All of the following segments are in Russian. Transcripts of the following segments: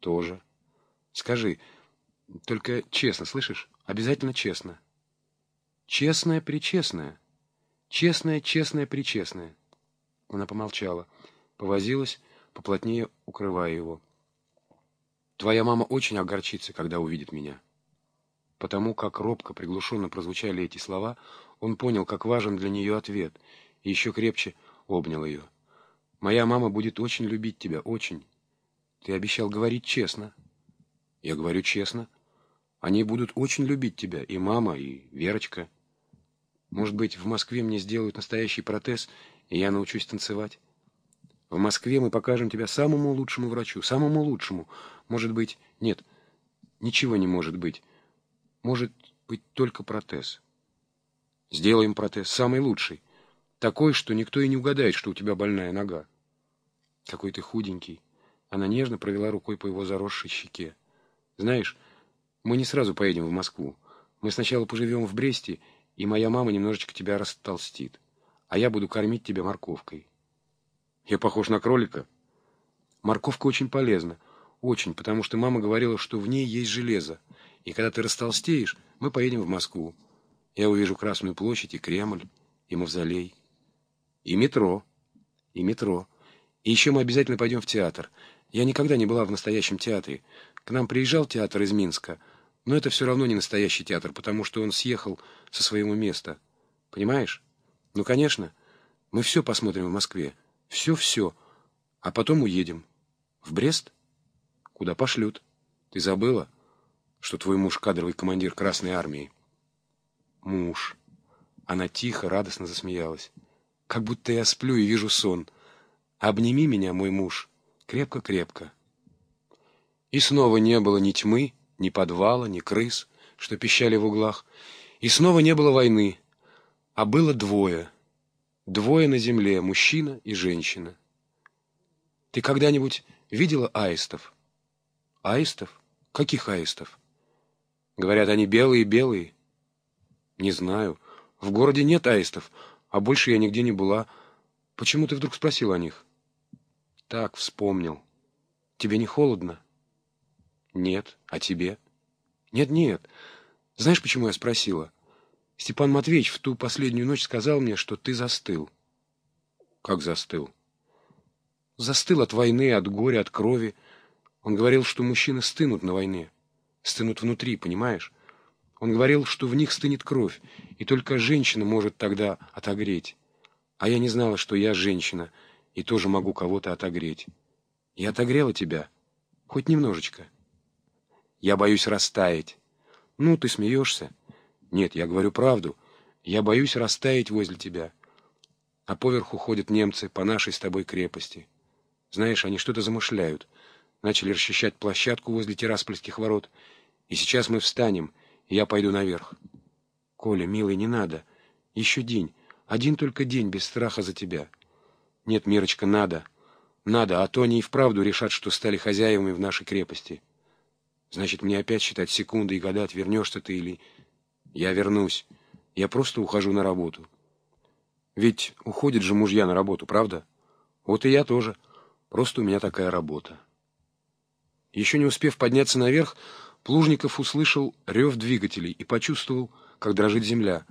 Тоже. Скажи, только честно, слышишь? Обязательно честно. Честное-причестное. Честное-честное-причестное. Она помолчала, повозилась, поплотнее укрывая его. Твоя мама очень огорчится, когда увидит меня. Потому как робко, приглушенно прозвучали эти слова, он понял, как важен для нее ответ, и еще крепче обнял ее. «Моя мама будет очень любить тебя, очень. Ты обещал говорить честно». «Я говорю честно. Они будут очень любить тебя, и мама, и Верочка. Может быть, в Москве мне сделают настоящий протез, и я научусь танцевать?» В Москве мы покажем тебя самому лучшему врачу, самому лучшему. Может быть... Нет, ничего не может быть. Может быть только протез. Сделаем протез, самый лучший. Такой, что никто и не угадает, что у тебя больная нога. Какой ты худенький. Она нежно провела рукой по его заросшей щеке. Знаешь, мы не сразу поедем в Москву. Мы сначала поживем в Бресте, и моя мама немножечко тебя растолстит. А я буду кормить тебя морковкой. Я похож на кролика? Морковка очень полезна. Очень, потому что мама говорила, что в ней есть железо. И когда ты растолстеешь, мы поедем в Москву. Я увижу Красную площадь и Кремль, и Мавзолей, и метро, и метро. И еще мы обязательно пойдем в театр. Я никогда не была в настоящем театре. К нам приезжал театр из Минска, но это все равно не настоящий театр, потому что он съехал со своего места. Понимаешь? Ну, конечно. Мы все посмотрим в Москве. Все-все. А потом уедем. В Брест? Куда пошлют? Ты забыла, что твой муж кадровый командир Красной Армии? Муж. Она тихо, радостно засмеялась. Как будто я сплю и вижу сон. Обними меня, мой муж. Крепко-крепко. И снова не было ни тьмы, ни подвала, ни крыс, что пищали в углах. И снова не было войны, а было двое — Двое на земле, мужчина и женщина. Ты когда-нибудь видела аистов? Аистов? Каких аистов? Говорят, они белые-белые. Не знаю. В городе нет аистов, а больше я нигде не была. Почему ты вдруг спросил о них? Так, вспомнил. Тебе не холодно? Нет. А тебе? Нет-нет. Знаешь, почему я спросила? Степан Матвеевич в ту последнюю ночь сказал мне, что ты застыл. Как застыл? Застыл от войны, от горя, от крови. Он говорил, что мужчины стынут на войне. Стынут внутри, понимаешь? Он говорил, что в них стынет кровь, и только женщина может тогда отогреть. А я не знала, что я женщина, и тоже могу кого-то отогреть. Я отогрела тебя. Хоть немножечко. Я боюсь растаять. Ну, ты смеешься. Нет, я говорю правду. Я боюсь растаять возле тебя. А поверху ходят немцы по нашей с тобой крепости. Знаешь, они что-то замышляют. Начали расчищать площадку возле Тираспольских ворот. И сейчас мы встанем, и я пойду наверх. Коля, милый, не надо. Еще день. Один только день без страха за тебя. Нет, Мирочка, надо. Надо, а то они и вправду решат, что стали хозяевами в нашей крепости. Значит, мне опять считать секунды и гадать, вернешься ты или я вернусь. Я просто ухожу на работу. Ведь уходят же мужья на работу, правда? Вот и я тоже. Просто у меня такая работа. Еще не успев подняться наверх, Плужников услышал рев двигателей и почувствовал, как дрожит земля.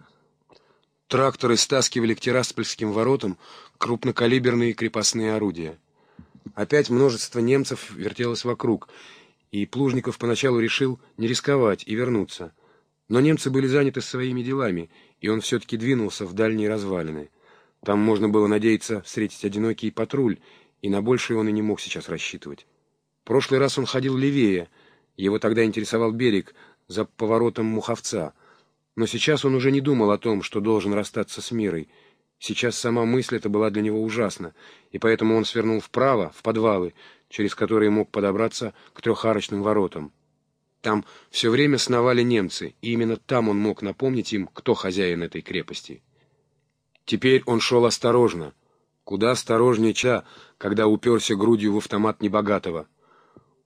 Тракторы стаскивали к Тираспольским воротам крупнокалиберные крепостные орудия. Опять множество немцев вертелось вокруг, и Плужников поначалу решил не рисковать и вернуться. Но немцы были заняты своими делами, и он все-таки двинулся в дальние развалины. Там можно было надеяться встретить одинокий патруль, и на большее он и не мог сейчас рассчитывать. В прошлый раз он ходил левее, его тогда интересовал берег за поворотом Муховца. Но сейчас он уже не думал о том, что должен расстаться с мирой. Сейчас сама мысль эта была для него ужасна, и поэтому он свернул вправо, в подвалы, через которые мог подобраться к трехарочным воротам. Там все время сновали немцы, и именно там он мог напомнить им, кто хозяин этой крепости. Теперь он шел осторожно, куда осторожнее ча, когда уперся грудью в автомат небогатого.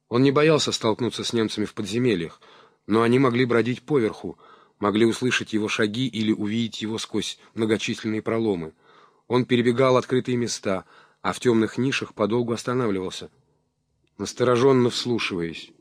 Он не боялся столкнуться с немцами в подземельях, но они могли бродить поверху, могли услышать его шаги или увидеть его сквозь многочисленные проломы. Он перебегал открытые места, а в темных нишах подолгу останавливался. настороженно вслушиваясь.